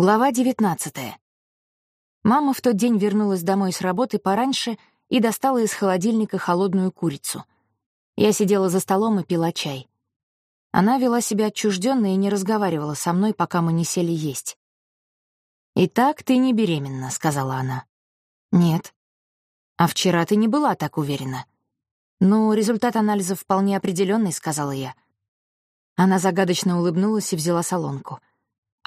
Глава 19. Мама в тот день вернулась домой с работы пораньше и достала из холодильника холодную курицу. Я сидела за столом и пила чай. Она вела себя отчужденно и не разговаривала со мной, пока мы не сели есть. «Итак, ты не беременна», — сказала она. «Нет». «А вчера ты не была так уверена». «Ну, результат анализа вполне определенный», — сказала я. Она загадочно улыбнулась и взяла солонку —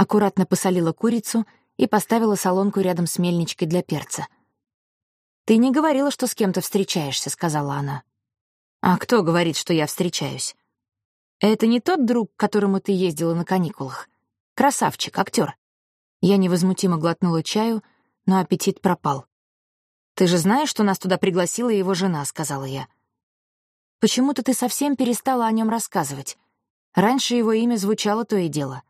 аккуратно посолила курицу и поставила солонку рядом с мельничкой для перца. «Ты не говорила, что с кем-то встречаешься», — сказала она. «А кто говорит, что я встречаюсь?» «Это не тот друг, к которому ты ездила на каникулах. Красавчик, актер. Я невозмутимо глотнула чаю, но аппетит пропал. «Ты же знаешь, что нас туда пригласила его жена», — сказала я. «Почему-то ты совсем перестала о нем рассказывать. Раньше его имя звучало то и дело.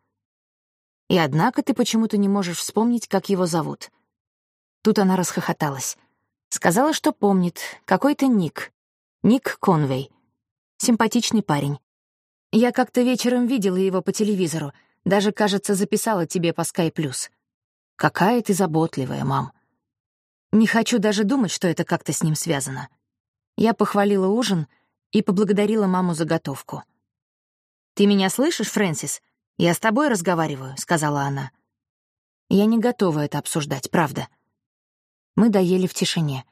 И однако ты почему-то не можешь вспомнить, как его зовут. Тут она расхохоталась. Сказала, что помнит. Какой-то Ник. Ник Конвей. Симпатичный парень. Я как-то вечером видела его по телевизору. Даже, кажется, записала тебе по Sky. Какая ты заботливая, мам. Не хочу даже думать, что это как-то с ним связано. Я похвалила ужин и поблагодарила маму за готовку. «Ты меня слышишь, Фрэнсис?» «Я с тобой разговариваю», — сказала она. Я не готова это обсуждать, правда. Мы доели в тишине.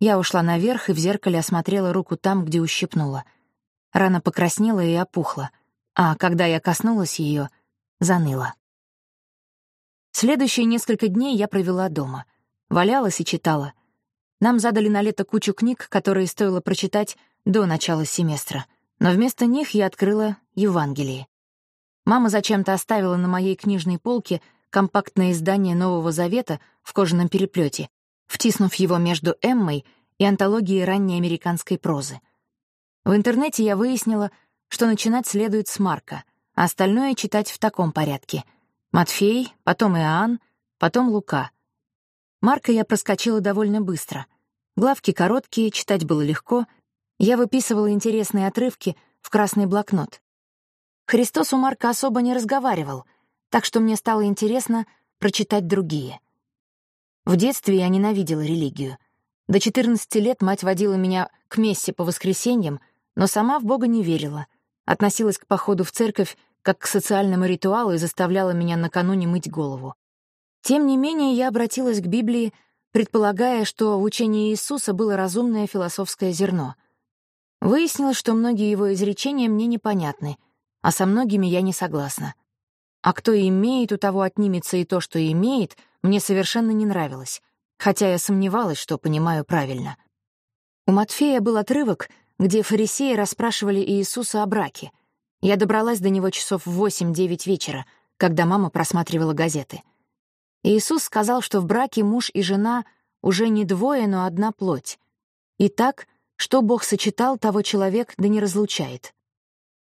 Я ушла наверх и в зеркале осмотрела руку там, где ущипнула. Рана покраснела и опухла, а когда я коснулась ее, заныла. Следующие несколько дней я провела дома. Валялась и читала. Нам задали на лето кучу книг, которые стоило прочитать до начала семестра, но вместо них я открыла Евангелие. Мама зачем-то оставила на моей книжной полке компактное издание Нового Завета в кожаном переплете, втиснув его между Эммой и антологией ранней американской прозы. В интернете я выяснила, что начинать следует с Марка, а остальное читать в таком порядке. Матфей, потом Иоанн, потом Лука. Марка я проскочила довольно быстро. Главки короткие, читать было легко. Я выписывала интересные отрывки в красный блокнот. Христос у Марка особо не разговаривал, так что мне стало интересно прочитать другие. В детстве я ненавидела религию. До 14 лет мать водила меня к мессе по воскресеньям, но сама в Бога не верила, относилась к походу в церковь как к социальному ритуалу и заставляла меня накануне мыть голову. Тем не менее, я обратилась к Библии, предполагая, что в учении Иисуса было разумное философское зерно. Выяснилось, что многие его изречения мне непонятны, а со многими я не согласна. А кто имеет, у того отнимется и то, что имеет, мне совершенно не нравилось, хотя я сомневалась, что понимаю правильно. У Матфея был отрывок, где фарисеи расспрашивали Иисуса о браке. Я добралась до него часов в 8-9 вечера, когда мама просматривала газеты. Иисус сказал, что в браке муж и жена уже не двое, но одна плоть. И так, что Бог сочетал, того человек да не разлучает.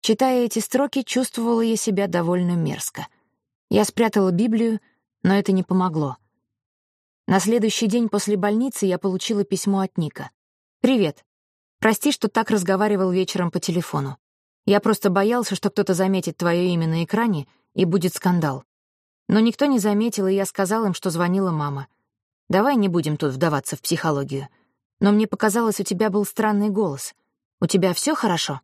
Читая эти строки, чувствовала я себя довольно мерзко. Я спрятала Библию, но это не помогло. На следующий день после больницы я получила письмо от Ника. «Привет. Прости, что так разговаривал вечером по телефону. Я просто боялся, что кто-то заметит твое имя на экране, и будет скандал. Но никто не заметил, и я сказал им, что звонила мама. Давай не будем тут вдаваться в психологию. Но мне показалось, у тебя был странный голос. У тебя все хорошо?»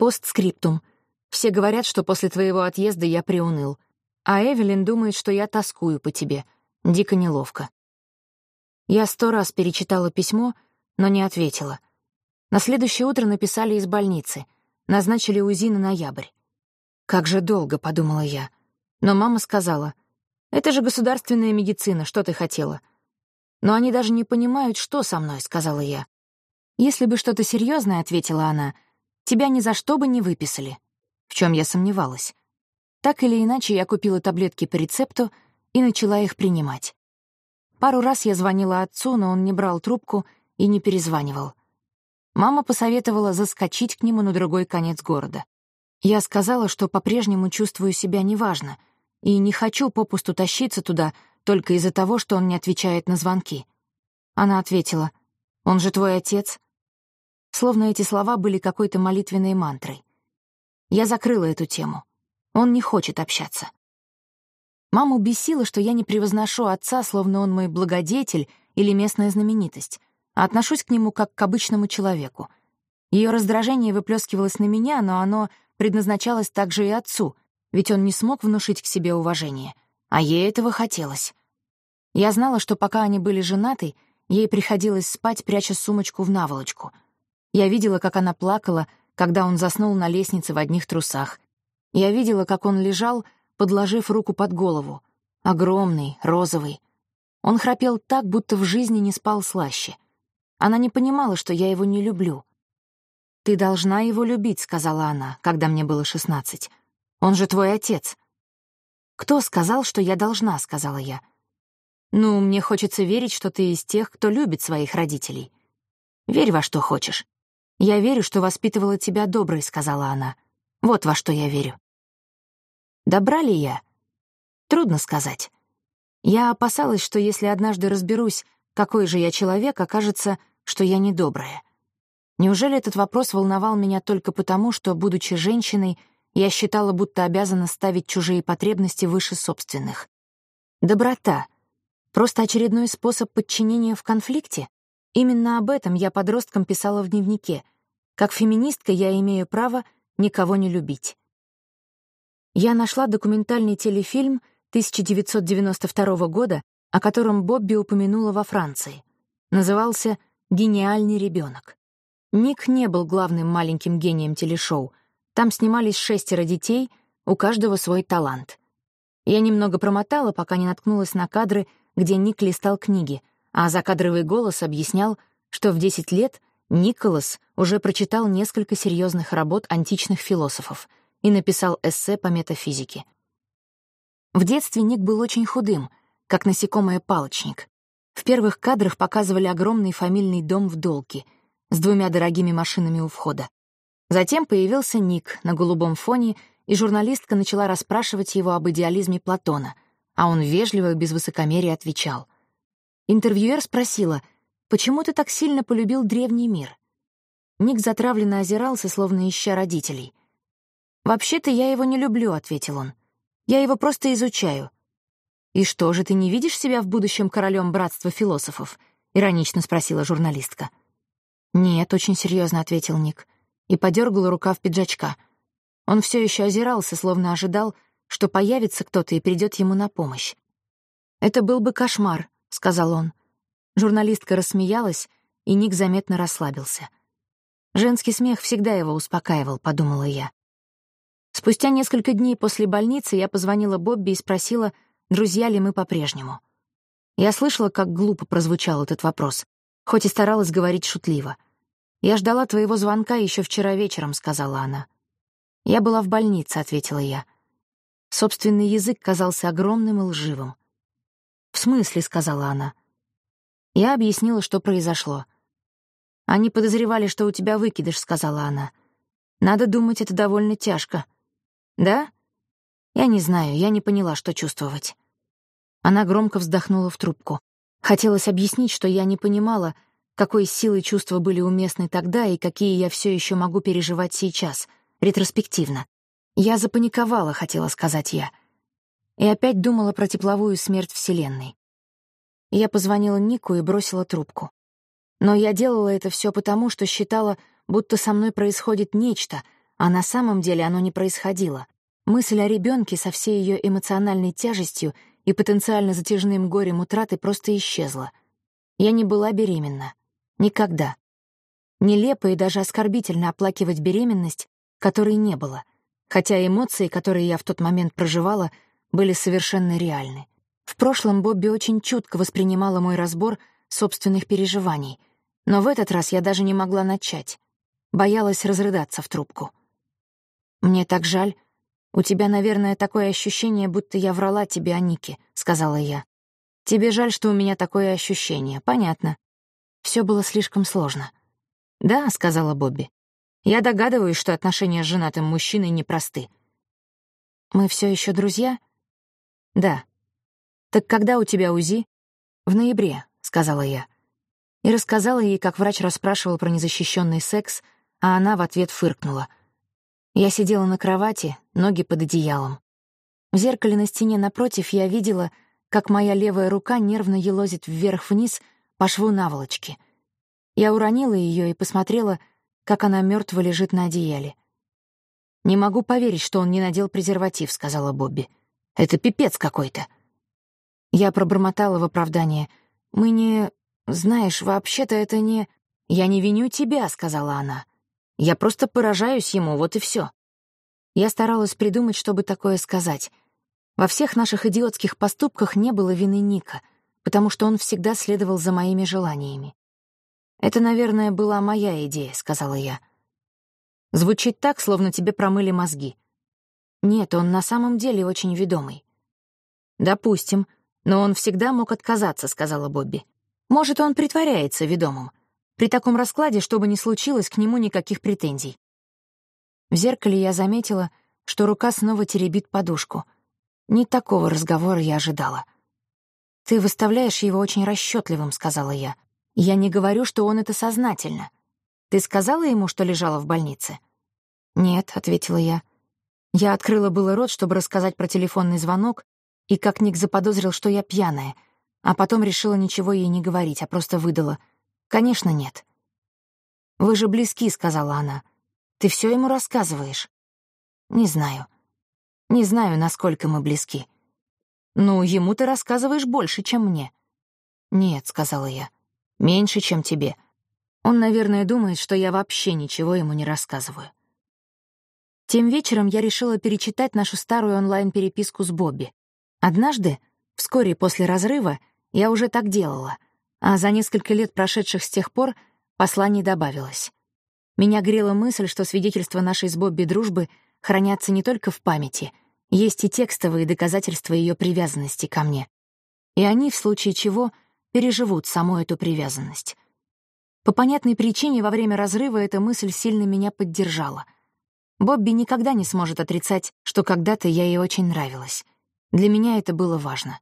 Постскриптум. Все говорят, что после твоего отъезда я приуныл. А Эвелин думает, что я тоскую по тебе. Дико неловко. Я сто раз перечитала письмо, но не ответила. На следующее утро написали из больницы. Назначили УЗИ на ноябрь. «Как же долго», — подумала я. Но мама сказала, «Это же государственная медицина, что ты хотела?» «Но они даже не понимают, что со мной», — сказала я. «Если бы что-то серьезное, ответила она, — тебя ни за что бы не выписали. В чем я сомневалась. Так или иначе, я купила таблетки по рецепту и начала их принимать. Пару раз я звонила отцу, но он не брал трубку и не перезванивал. Мама посоветовала заскочить к нему на другой конец города. Я сказала, что по-прежнему чувствую себя неважно и не хочу попусту тащиться туда только из-за того, что он не отвечает на звонки. Она ответила, «Он же твой отец, Словно эти слова были какой-то молитвенной мантрой. Я закрыла эту тему. Он не хочет общаться. Маму бесило, что я не превозношу отца, словно он мой благодетель или местная знаменитость, а отношусь к нему как к обычному человеку. Ее раздражение выплескивалось на меня, но оно предназначалось также и отцу, ведь он не смог внушить к себе уважение, а ей этого хотелось. Я знала, что пока они были женаты, ей приходилось спать, пряча сумочку в наволочку. Я видела, как она плакала, когда он заснул на лестнице в одних трусах. Я видела, как он лежал, подложив руку под голову. Огромный, розовый. Он храпел так, будто в жизни не спал слаще. Она не понимала, что я его не люблю. «Ты должна его любить», — сказала она, когда мне было шестнадцать. «Он же твой отец». «Кто сказал, что я должна?» — сказала я. «Ну, мне хочется верить, что ты из тех, кто любит своих родителей. Верь во что хочешь. Я верю, что воспитывала тебя доброй», — сказала она. «Вот во что я верю». Добра ли я? Трудно сказать. Я опасалась, что если однажды разберусь, какой же я человек, окажется, что я недобрая. Неужели этот вопрос волновал меня только потому, что, будучи женщиной, я считала, будто обязана ставить чужие потребности выше собственных? Доброта — просто очередной способ подчинения в конфликте? Именно об этом я подросткам писала в дневнике. Как феминистка я имею право никого не любить. Я нашла документальный телефильм 1992 года, о котором Бобби упомянула во Франции. Назывался «Гениальный ребенок». Ник не был главным маленьким гением телешоу. Там снимались шестеро детей, у каждого свой талант. Я немного промотала, пока не наткнулась на кадры, где Ник листал книги, а закадровый голос объяснял, что в 10 лет Николас уже прочитал несколько серьезных работ античных философов — и написал эссе по метафизике. В детстве Ник был очень худым, как насекомое-палочник. В первых кадрах показывали огромный фамильный дом в Долке с двумя дорогими машинами у входа. Затем появился Ник на голубом фоне, и журналистка начала расспрашивать его об идеализме Платона, а он вежливо и без высокомерия отвечал. Интервьюер спросила, «Почему ты так сильно полюбил древний мир?» Ник затравленно озирался, словно ища родителей. «Вообще-то я его не люблю», — ответил он. «Я его просто изучаю». «И что же, ты не видишь себя в будущем королем братства философов?» — иронично спросила журналистка. «Нет», — очень серьезно ответил Ник и подергал рукав пиджачка. Он все еще озирался, словно ожидал, что появится кто-то и придет ему на помощь. «Это был бы кошмар», — сказал он. Журналистка рассмеялась, и Ник заметно расслабился. «Женский смех всегда его успокаивал», — подумала я. Спустя несколько дней после больницы я позвонила Бобби и спросила, друзья ли мы по-прежнему. Я слышала, как глупо прозвучал этот вопрос, хоть и старалась говорить шутливо. «Я ждала твоего звонка еще вчера вечером», — сказала она. «Я была в больнице», — ответила я. Собственный язык казался огромным и лживым. «В смысле?» — сказала она. Я объяснила, что произошло. «Они подозревали, что у тебя выкидыш», — сказала она. «Надо думать, это довольно тяжко. «Да? Я не знаю, я не поняла, что чувствовать». Она громко вздохнула в трубку. Хотелось объяснить, что я не понимала, какой силой чувства были уместны тогда и какие я все еще могу переживать сейчас, ретроспективно. Я запаниковала, хотела сказать я. И опять думала про тепловую смерть Вселенной. Я позвонила Нику и бросила трубку. Но я делала это все потому, что считала, будто со мной происходит нечто — а на самом деле оно не происходило. Мысль о ребенке со всей ее эмоциональной тяжестью и потенциально затяжным горем утраты просто исчезла. Я не была беременна. Никогда. Нелепо и даже оскорбительно оплакивать беременность, которой не было, хотя эмоции, которые я в тот момент проживала, были совершенно реальны. В прошлом Бобби очень чутко воспринимала мой разбор собственных переживаний, но в этот раз я даже не могла начать. Боялась разрыдаться в трубку. «Мне так жаль. У тебя, наверное, такое ощущение, будто я врала тебе о Нике», — сказала я. «Тебе жаль, что у меня такое ощущение. Понятно. Все было слишком сложно». «Да», — сказала Бобби. «Я догадываюсь, что отношения с женатым мужчиной непросты». «Мы все еще друзья?» «Да». «Так когда у тебя УЗИ?» «В ноябре», — сказала я. И рассказала ей, как врач расспрашивал про незащищенный секс, а она в ответ фыркнула — я сидела на кровати, ноги под одеялом. В зеркале на стене напротив я видела, как моя левая рука нервно елозит вверх-вниз по шву наволочки. Я уронила ее и посмотрела, как она мертво лежит на одеяле. «Не могу поверить, что он не надел презерватив», — сказала Бобби. «Это пипец какой-то». Я пробормотала в оправдание. «Мы не... Знаешь, вообще-то это не...» «Я не виню тебя», — сказала она. «Я просто поражаюсь ему, вот и все. Я старалась придумать, чтобы такое сказать. Во всех наших идиотских поступках не было вины Ника, потому что он всегда следовал за моими желаниями. «Это, наверное, была моя идея», — сказала я. «Звучит так, словно тебе промыли мозги». «Нет, он на самом деле очень ведомый». «Допустим, но он всегда мог отказаться», — сказала Бобби. «Может, он притворяется ведомым. При таком раскладе, что бы ни случилось, к нему никаких претензий». В зеркале я заметила, что рука снова теребит подушку — не такого разговора я ожидала. «Ты выставляешь его очень расчетливым», — сказала я. «Я не говорю, что он это сознательно. Ты сказала ему, что лежала в больнице?» «Нет», — ответила я. Я открыла было рот, чтобы рассказать про телефонный звонок, и как Ник заподозрил, что я пьяная, а потом решила ничего ей не говорить, а просто выдала. «Конечно, нет». «Вы же близки», — сказала она. «Ты все ему рассказываешь?» «Не знаю». Не знаю, насколько мы близки. Ну, ему ты рассказываешь больше, чем мне. Нет, сказала я. Меньше, чем тебе. Он, наверное, думает, что я вообще ничего ему не рассказываю. Тем вечером я решила перечитать нашу старую онлайн-переписку с Бобби. Однажды, вскоре после разрыва, я уже так делала, а за несколько лет, прошедших с тех пор, посланий добавилось. Меня грела мысль, что свидетельства нашей с Бобби дружбы хранятся не только в памяти, есть и текстовые доказательства ее привязанности ко мне. И они, в случае чего, переживут саму эту привязанность. По понятной причине во время разрыва эта мысль сильно меня поддержала. Бобби никогда не сможет отрицать, что когда-то я ей очень нравилась. Для меня это было важно.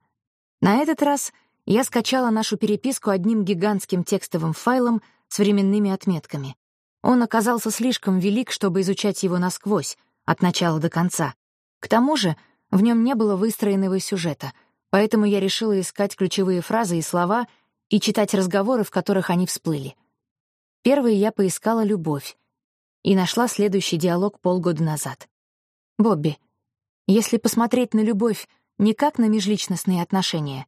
На этот раз я скачала нашу переписку одним гигантским текстовым файлом с временными отметками. Он оказался слишком велик, чтобы изучать его насквозь, от начала до конца, к тому же в нем не было выстроенного сюжета, поэтому я решила искать ключевые фразы и слова и читать разговоры, в которых они всплыли. Первый я поискала «любовь» и нашла следующий диалог полгода назад. «Бобби, если посмотреть на любовь не как на межличностные отношения,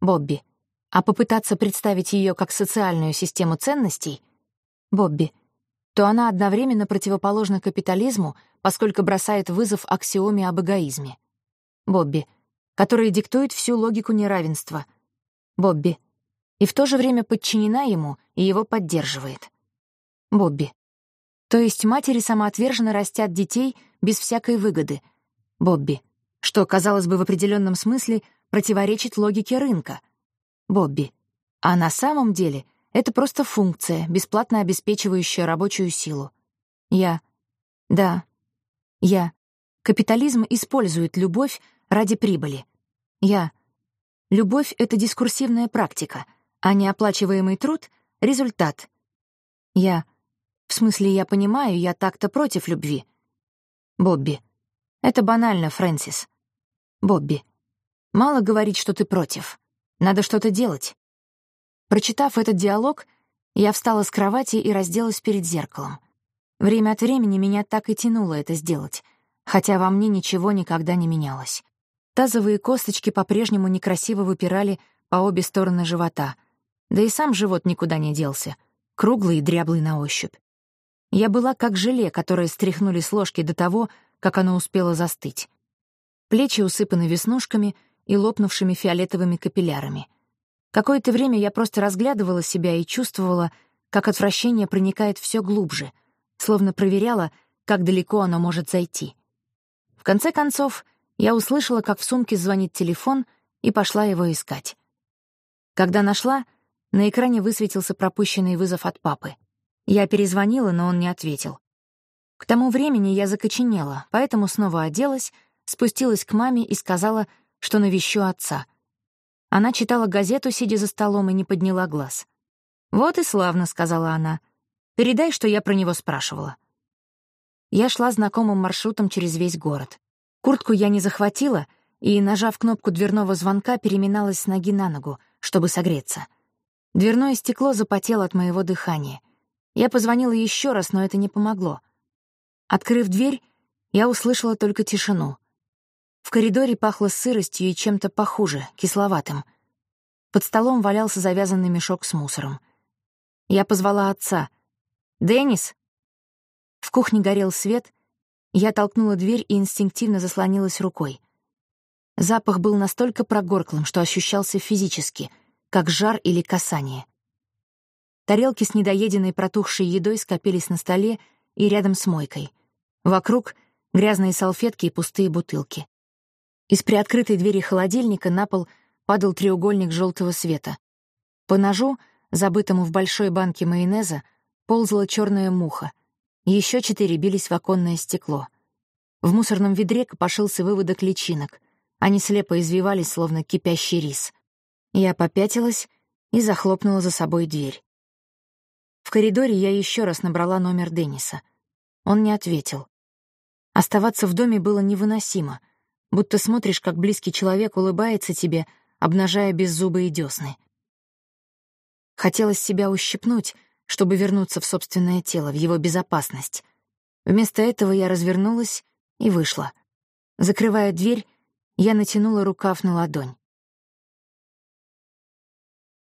Бобби, а попытаться представить ее как социальную систему ценностей, Бобби — то она одновременно противоположна капитализму, поскольку бросает вызов аксиоме об эгоизме. Бобби, который диктует всю логику неравенства. Бобби, и в то же время подчинена ему и его поддерживает. Бобби. То есть матери самоотверженно растят детей без всякой выгоды. Бобби. Что, казалось бы, в определенном смысле противоречит логике рынка. Бобби. А на самом деле это просто функция, бесплатно обеспечивающая рабочую силу. Я. Да. Я. Капитализм использует любовь ради прибыли. Я. Любовь — это дискурсивная практика, а неоплачиваемый труд — результат. Я. В смысле, я понимаю, я так-то против любви. Бобби. Это банально, Фрэнсис. Бобби. Мало говорить, что ты против. Надо что-то делать. Прочитав этот диалог, я встала с кровати и разделась перед зеркалом. Время от времени меня так и тянуло это сделать, хотя во мне ничего никогда не менялось. Тазовые косточки по-прежнему некрасиво выпирали по обе стороны живота, да и сам живот никуда не делся, круглый и дряблый на ощупь. Я была как желе, которое стряхнули с ложки до того, как оно успело застыть. Плечи усыпаны веснушками и лопнувшими фиолетовыми капиллярами. Какое-то время я просто разглядывала себя и чувствовала, как отвращение проникает все глубже, словно проверяла, как далеко оно может зайти. В конце концов, я услышала, как в сумке звонит телефон, и пошла его искать. Когда нашла, на экране высветился пропущенный вызов от папы. Я перезвонила, но он не ответил. К тому времени я закоченела, поэтому снова оделась, спустилась к маме и сказала, что навещу отца — она читала газету, сидя за столом, и не подняла глаз. «Вот и славно», — сказала она. «Передай, что я про него спрашивала». Я шла знакомым маршрутом через весь город. Куртку я не захватила и, нажав кнопку дверного звонка, переминалась с ноги на ногу, чтобы согреться. Дверное стекло запотело от моего дыхания. Я позвонила еще раз, но это не помогло. Открыв дверь, я услышала только тишину. В коридоре пахло сыростью и чем-то похуже, кисловатым. Под столом валялся завязанный мешок с мусором. Я позвала отца. «Деннис!» В кухне горел свет, я толкнула дверь и инстинктивно заслонилась рукой. Запах был настолько прогорклым, что ощущался физически, как жар или касание. Тарелки с недоеденной протухшей едой скопились на столе и рядом с мойкой. Вокруг — грязные салфетки и пустые бутылки. Из приоткрытой двери холодильника на пол падал треугольник желтого света. По ножу, забытому в большой банке майонеза, ползала черная муха — еще четыре бились в оконное стекло. В мусорном ведре копошился выводок личинок. Они слепо извивались, словно кипящий рис. Я попятилась и захлопнула за собой дверь. В коридоре я еще раз набрала номер Денниса. Он не ответил. Оставаться в доме было невыносимо, будто смотришь, как близкий человек улыбается тебе, обнажая беззубые десны. Хотелось себя ущипнуть, чтобы вернуться в собственное тело, в его безопасность. Вместо этого я развернулась и вышла. Закрывая дверь, я натянула рукав на ладонь.